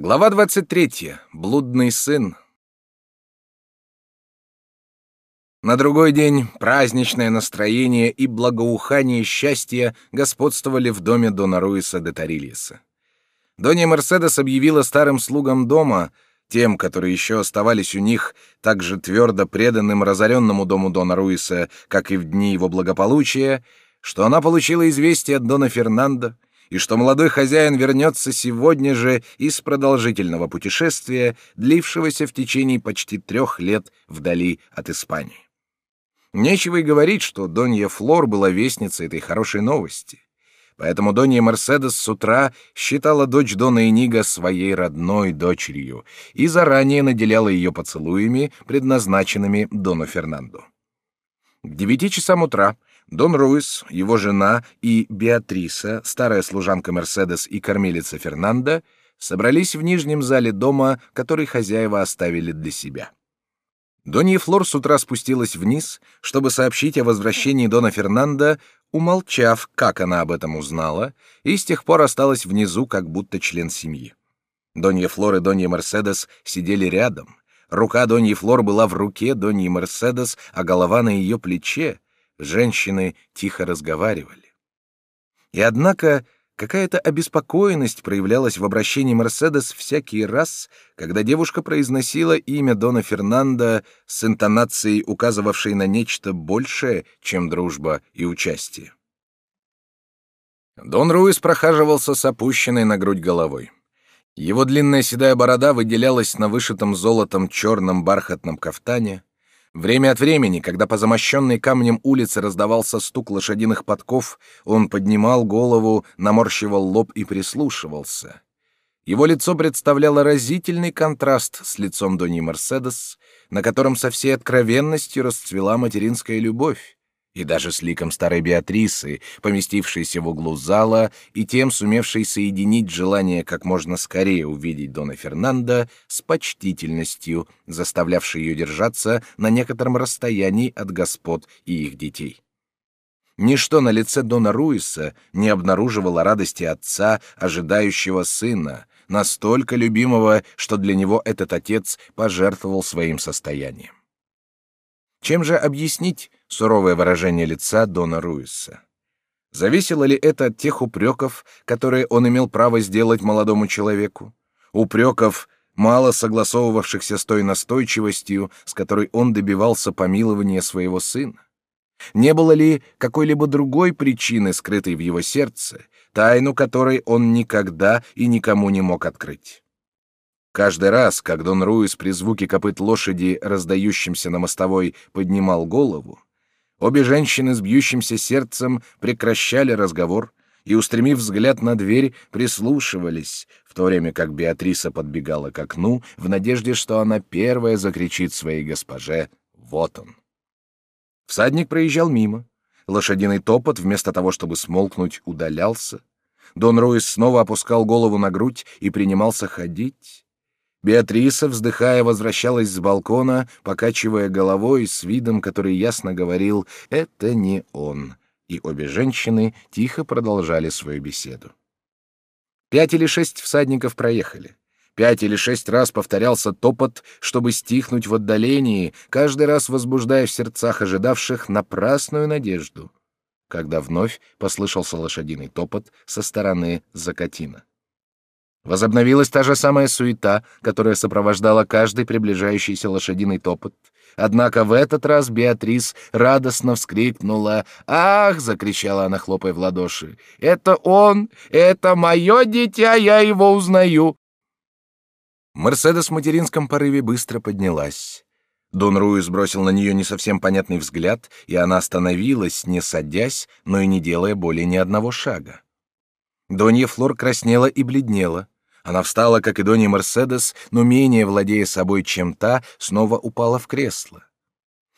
Глава 23. Блудный сын. На другой день праздничное настроение и благоухание счастья господствовали в доме Дона Руиса де Тарильеса. Донья Мерседес объявила старым слугам дома, тем, которые еще оставались у них, так же твердо преданным разоренному дому Дона Руиса, как и в дни его благополучия, что она получила известие от Дона Фернандо, и что молодой хозяин вернется сегодня же из продолжительного путешествия, длившегося в течение почти трех лет вдали от Испании. Нечего и говорить, что Донья Флор была вестницей этой хорошей новости. Поэтому Донья Мерседес с утра считала дочь Дона Энига своей родной дочерью и заранее наделяла ее поцелуями, предназначенными Дону Фернанду. К девяти часам утра Дон Руис, его жена и Беатриса, старая служанка Мерседес и кормилица Фернанда, собрались в нижнем зале дома, который хозяева оставили для себя. Донья Флор с утра спустилась вниз, чтобы сообщить о возвращении Дона Фернанда, умолчав, как она об этом узнала, и с тех пор осталась внизу, как будто член семьи. Донья Флор и Донья Мерседес сидели рядом. Рука Доньи Флор была в руке Доньи Мерседес, а голова на ее плече, Женщины тихо разговаривали. И однако какая-то обеспокоенность проявлялась в обращении Мерседес всякий раз, когда девушка произносила имя Дона Фернанда с интонацией, указывавшей на нечто большее, чем дружба и участие. Дон Руис прохаживался с опущенной на грудь головой. Его длинная седая борода выделялась на вышитом золотом черном бархатном кафтане, Время от времени, когда по замощенной камнем улице раздавался стук лошадиных подков, он поднимал голову, наморщивал лоб и прислушивался. Его лицо представляло разительный контраст с лицом Дони Мерседес, на котором со всей откровенностью расцвела материнская любовь и даже с ликом старой Беатрисы, поместившейся в углу зала и тем сумевшей соединить желание как можно скорее увидеть Дона Фернандо с почтительностью, заставлявшей ее держаться на некотором расстоянии от господ и их детей. Ничто на лице Дона Руиса не обнаруживало радости отца, ожидающего сына, настолько любимого, что для него этот отец пожертвовал своим состоянием. Чем же объяснить суровое выражение лица Дона Руиса? Зависело ли это от тех упреков, которые он имел право сделать молодому человеку? Упреков, мало согласовывавшихся с той настойчивостью, с которой он добивался помилования своего сына? Не было ли какой-либо другой причины, скрытой в его сердце, тайну которой он никогда и никому не мог открыть? Каждый раз, как Дон Руис при звуке копыт лошади, раздающимся на мостовой, поднимал голову, обе женщины с бьющимся сердцем прекращали разговор и, устремив взгляд на дверь, прислушивались, в то время как Беатриса подбегала к окну в надежде, что она первая закричит своей госпоже «Вот он!». Всадник проезжал мимо. Лошадиный топот, вместо того, чтобы смолкнуть, удалялся. Дон Руис снова опускал голову на грудь и принимался ходить. Беатриса, вздыхая, возвращалась с балкона, покачивая головой с видом, который ясно говорил «это не он», и обе женщины тихо продолжали свою беседу. Пять или шесть всадников проехали. Пять или шесть раз повторялся топот, чтобы стихнуть в отдалении, каждый раз возбуждая в сердцах ожидавших напрасную надежду, когда вновь послышался лошадиный топот со стороны Закатина. Возобновилась та же самая суета, которая сопровождала каждый приближающийся лошадиный топот. Однако в этот раз Беатрис радостно вскрикнула. «Ах!» — закричала она, хлопая в ладоши. «Это он! Это мое дитя! Я его узнаю!» Мерседес в материнском порыве быстро поднялась. Дон Руис бросил на нее не совсем понятный взгляд, и она остановилась, не садясь, но и не делая более ни одного шага. Донья Флор краснела и бледнела. Она встала, как и Донни Мерседес, но менее владея собой, чем та, снова упала в кресло.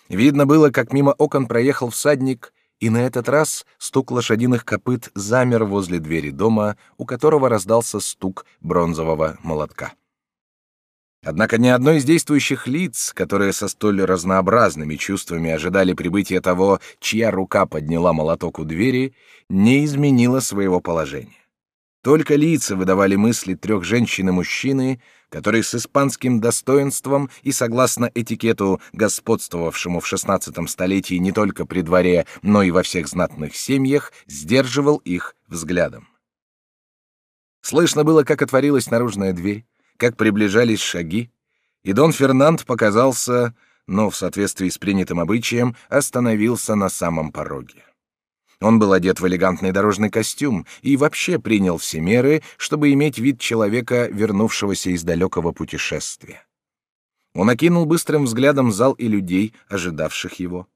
Видно было, как мимо окон проехал всадник, и на этот раз стук лошадиных копыт замер возле двери дома, у которого раздался стук бронзового молотка. Однако ни одно из действующих лиц, которые со столь разнообразными чувствами ожидали прибытия того, чья рука подняла молоток у двери, не изменило своего положения. Только лица выдавали мысли трех женщин и мужчины, которые с испанским достоинством и согласно этикету, господствовавшему в XVI столетии не только при дворе, но и во всех знатных семьях, сдерживал их взглядом. Слышно было, как отворилась наружная дверь, как приближались шаги, и Дон Фернанд показался, но в соответствии с принятым обычаем остановился на самом пороге. Он был одет в элегантный дорожный костюм и вообще принял все меры, чтобы иметь вид человека, вернувшегося из далекого путешествия. Он окинул быстрым взглядом зал и людей, ожидавших его.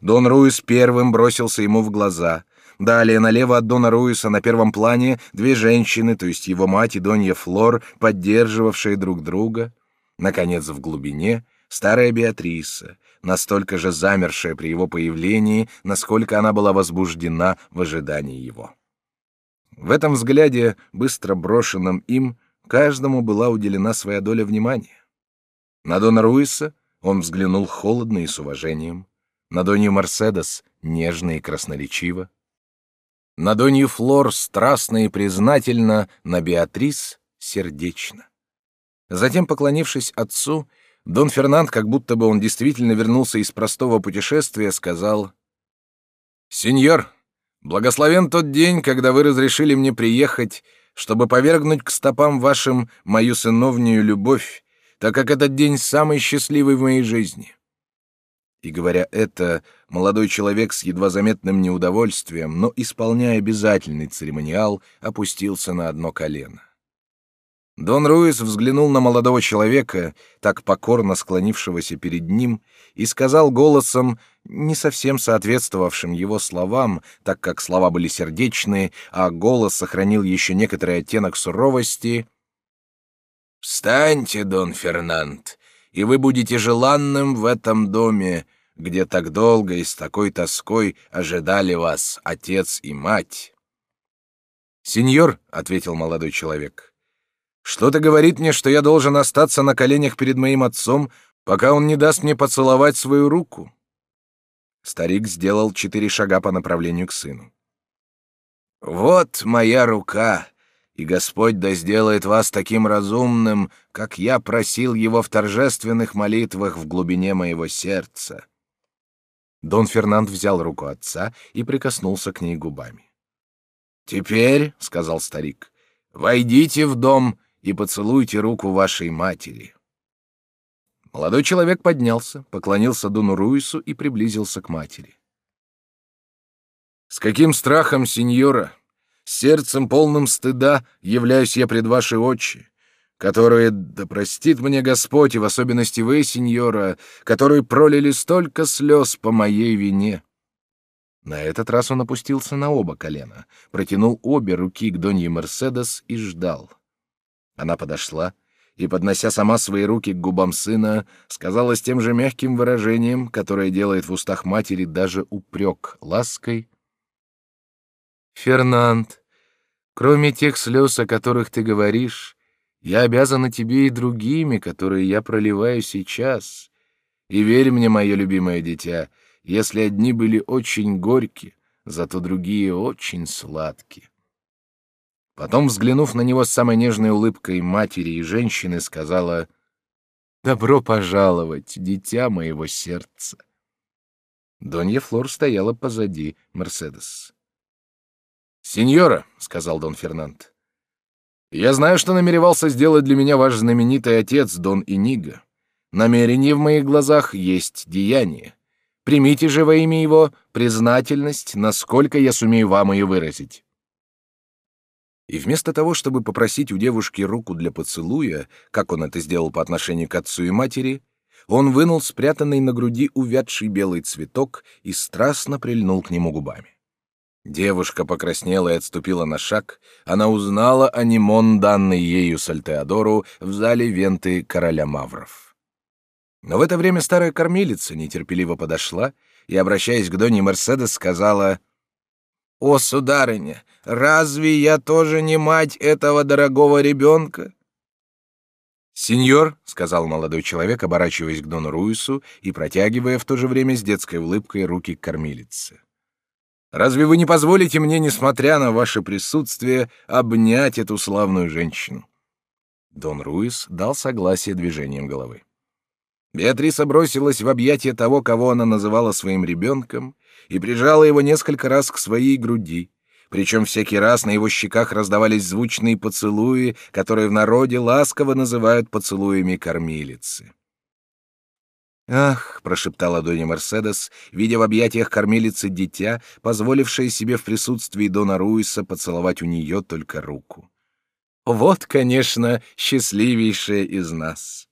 Дон Руис первым бросился ему в глаза. Далее, налево от Дона Руиса на первом плане две женщины, то есть его мать и Донья Флор, поддерживавшие друг друга. Наконец, в глубине — старая Беатриса, настолько же замершая при его появлении, насколько она была возбуждена в ожидании его. В этом взгляде, быстро брошенном им, каждому была уделена своя доля внимания. На Дона Руиса он взглянул холодно и с уважением, на Донью Мерседес нежно и красноречиво, на Донью Флор страстно и признательно, на Беатрис сердечно. Затем, поклонившись отцу, Дон Фернанд, как будто бы он действительно вернулся из простого путешествия, сказал «Сеньор, благословен тот день, когда вы разрешили мне приехать, чтобы повергнуть к стопам вашим мою сыновнюю любовь, так как этот день самый счастливый в моей жизни». И говоря это, молодой человек с едва заметным неудовольствием, но исполняя обязательный церемониал, опустился на одно колено. Дон Руис взглянул на молодого человека, так покорно склонившегося перед ним, и сказал голосом, не совсем соответствовавшим его словам, так как слова были сердечные, а голос сохранил еще некоторый оттенок суровости. «Встаньте, Дон Фернанд, и вы будете желанным в этом доме, где так долго и с такой тоской ожидали вас отец и мать». «Сеньор», — ответил молодой человек, — что-то говорит мне, что я должен остаться на коленях перед моим отцом, пока он не даст мне поцеловать свою руку. Старик сделал четыре шага по направлению к сыну. Вот моя рука, и Господь да сделает вас таким разумным, как я просил его в торжественных молитвах в глубине моего сердца. Дон Фернанд взял руку отца и прикоснулся к ней губами. Теперь, сказал старик, войдите в дом и поцелуйте руку вашей матери». Молодой человек поднялся, поклонился Дону Руису и приблизился к матери. «С каким страхом, сеньора, сердцем полным стыда являюсь я пред вашей очи, которые, да простит мне Господь, и в особенности вы, сеньора, которые пролили столько слез по моей вине». На этот раз он опустился на оба колена, протянул обе руки к Донье Мерседес и ждал. Она подошла и, поднося сама свои руки к губам сына, сказала с тем же мягким выражением, которое делает в устах матери даже упрек лаской. «Фернанд, кроме тех слез, о которых ты говоришь, я обязана тебе и другими, которые я проливаю сейчас. И верь мне, мое любимое дитя, если одни были очень горькие, зато другие очень сладкие. Потом, взглянув на него с самой нежной улыбкой матери и женщины, сказала «Добро пожаловать, дитя моего сердца». Донья Флор стояла позади Мерседес. «Сеньора», — сказал Дон Фернанд, — «я знаю, что намеревался сделать для меня ваш знаменитый отец, Дон Иниго. Намерение в моих глазах есть деяние. Примите же во имя его признательность, насколько я сумею вам ее выразить». И вместо того, чтобы попросить у девушки руку для поцелуя, как он это сделал по отношению к отцу и матери, он вынул спрятанный на груди увядший белый цветок и страстно прильнул к нему губами. Девушка покраснела и отступила на шаг. Она узнала анимон, данный ею Сальтеодору в зале Венты короля Мавров. Но в это время старая кормилица нетерпеливо подошла и, обращаясь к Доне Мерседес, сказала «О, сударыня, разве я тоже не мать этого дорогого ребенка?» «Сеньор», — сказал молодой человек, оборачиваясь к Дону Руису и протягивая в то же время с детской улыбкой руки к кормилице. Разве вы не позволите мне, несмотря на ваше присутствие, обнять эту славную женщину?» Дон Руис дал согласие движением головы. Беатриса бросилась в объятия того, кого она называла своим ребенком, и прижала его несколько раз к своей груди, причем всякий раз на его щеках раздавались звучные поцелуи, которые в народе ласково называют поцелуями кормилицы. «Ах!» — прошептала Донья Мерседес, видя в объятиях кормилицы дитя, позволившее себе в присутствии Дона Руиса поцеловать у нее только руку. «Вот, конечно, счастливейшая из нас!»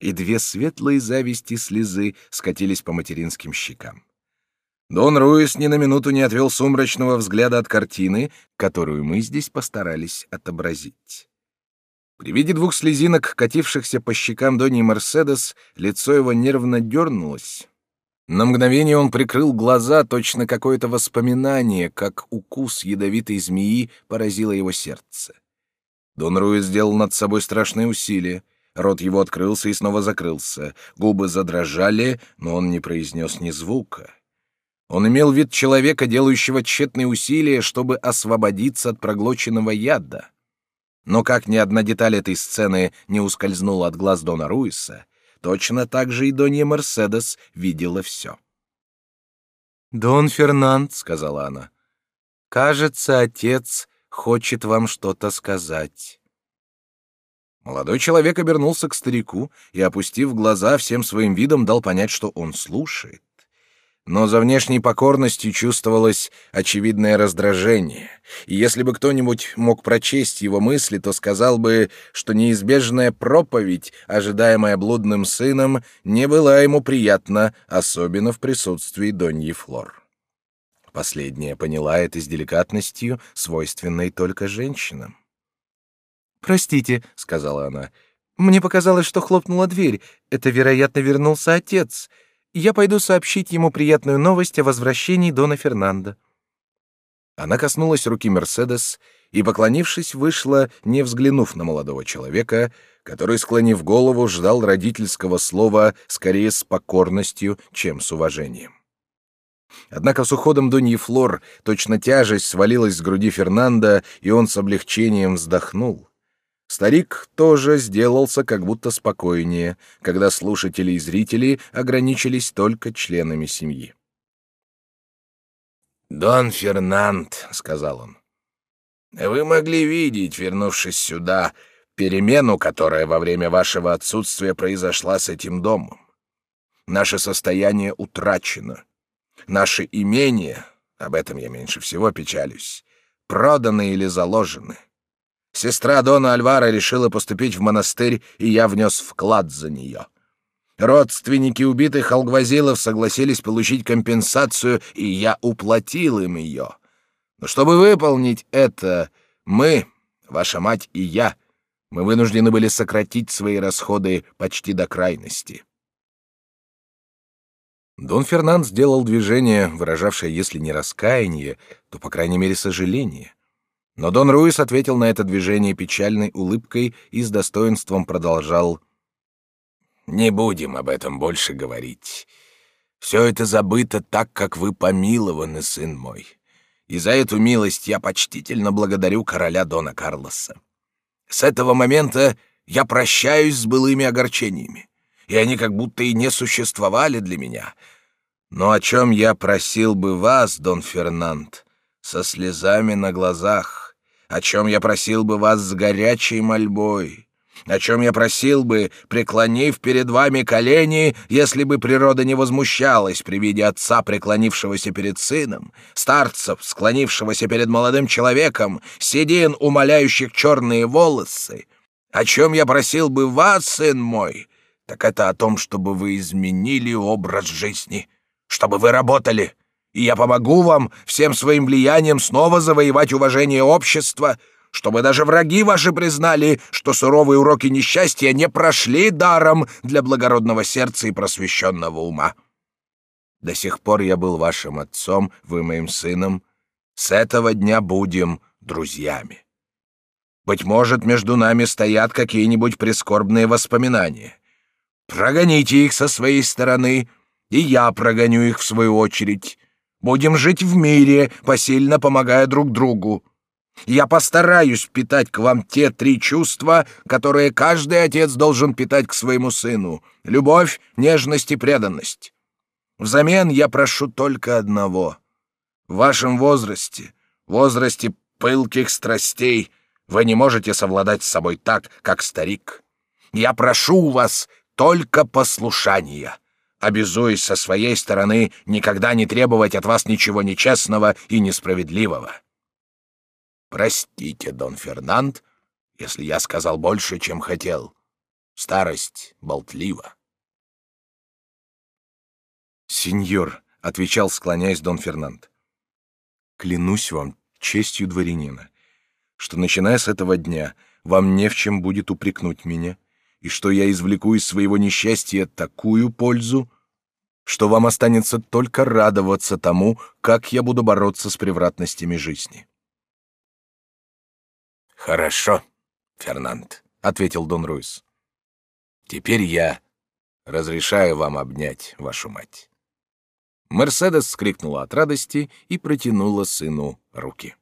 И две светлые зависти слезы скатились по материнским щекам. Дон Руис ни на минуту не отвел сумрачного взгляда от картины, которую мы здесь постарались отобразить. При виде двух слезинок, катившихся по щекам Донни Мерседес, лицо его нервно дернулось. На мгновение он прикрыл глаза, точно какое-то воспоминание, как укус ядовитой змеи поразило его сердце. Дон Руи сделал над собой страшное усилие. Рот его открылся и снова закрылся. Губы задрожали, но он не произнес ни звука. Он имел вид человека, делающего тщетные усилия, чтобы освободиться от проглоченного яда. Но как ни одна деталь этой сцены не ускользнула от глаз Дона Руиса, точно так же и Донья Мерседес видела все. «Дон Фернанд», — сказала она, — «кажется, отец хочет вам что-то сказать». Молодой человек обернулся к старику и, опустив глаза, всем своим видом дал понять, что он слушает но за внешней покорностью чувствовалось очевидное раздражение, и если бы кто-нибудь мог прочесть его мысли, то сказал бы, что неизбежная проповедь, ожидаемая блудным сыном, не была ему приятна, особенно в присутствии Доньи Флор. Последняя поняла это с деликатностью, свойственной только женщинам. «Простите», — сказала она, — «мне показалось, что хлопнула дверь. Это, вероятно, вернулся отец» я пойду сообщить ему приятную новость о возвращении Дона Фернандо». Она коснулась руки Мерседес и, поклонившись, вышла, не взглянув на молодого человека, который, склонив голову, ждал родительского слова скорее с покорностью, чем с уважением. Однако с уходом Доньи Флор точно тяжесть свалилась с груди Фернанда, и он с облегчением вздохнул. Старик тоже сделался как будто спокойнее, когда слушатели и зрители ограничились только членами семьи. «Дон Фернанд», — сказал он, — «вы могли видеть, вернувшись сюда, перемену, которая во время вашего отсутствия произошла с этим домом. Наше состояние утрачено. Наши имения, об этом я меньше всего печалюсь, проданы или заложены. Сестра Дона Альвара решила поступить в монастырь, и я внес вклад за нее. Родственники убитых алгвазилов согласились получить компенсацию, и я уплатил им ее. Но чтобы выполнить это, мы, ваша мать и я, мы вынуждены были сократить свои расходы почти до крайности. Дон Фернанд сделал движение, выражавшее, если не раскаяние, то, по крайней мере, сожаление. Но Дон Руис ответил на это движение печальной улыбкой и с достоинством продолжал «Не будем об этом больше говорить. Все это забыто так, как вы помилованы, сын мой. И за эту милость я почтительно благодарю короля Дона Карлоса. С этого момента я прощаюсь с былыми огорчениями, и они как будто и не существовали для меня. Но о чем я просил бы вас, Дон Фернанд, со слезами на глазах, о чем я просил бы вас с горячей мольбой, о чем я просил бы, преклонив перед вами колени, если бы природа не возмущалась при виде отца, преклонившегося перед сыном, старцев, склонившегося перед молодым человеком, седин, умоляющих черные волосы, о чем я просил бы вас, сын мой, так это о том, чтобы вы изменили образ жизни, чтобы вы работали, и я помогу вам всем своим влиянием снова завоевать уважение общества, чтобы даже враги ваши признали, что суровые уроки несчастья не прошли даром для благородного сердца и просвещенного ума. До сих пор я был вашим отцом, вы моим сыном. С этого дня будем друзьями. Быть может, между нами стоят какие-нибудь прискорбные воспоминания. Прогоните их со своей стороны, и я прогоню их в свою очередь. Будем жить в мире, посильно помогая друг другу. Я постараюсь питать к вам те три чувства, которые каждый отец должен питать к своему сыну — любовь, нежность и преданность. Взамен я прошу только одного. В вашем возрасте, возрасте пылких страстей, вы не можете совладать с собой так, как старик. Я прошу у вас только послушания, обязуясь со своей стороны никогда не требовать от вас ничего нечестного и несправедливого. Простите, Дон Фернанд, если я сказал больше, чем хотел. Старость болтлива. Сеньор, отвечал, склоняясь Дон Фернанд. Клянусь вам честью дворянина, что начиная с этого дня вам не в чем будет упрекнуть меня, и что я извлеку из своего несчастья такую пользу, что вам останется только радоваться тому, как я буду бороться с превратностями жизни. Хорошо, Фернанд, ответил Дон Руис. Теперь я разрешаю вам обнять вашу мать. Мерседес скрикнула от радости и протянула сыну руки.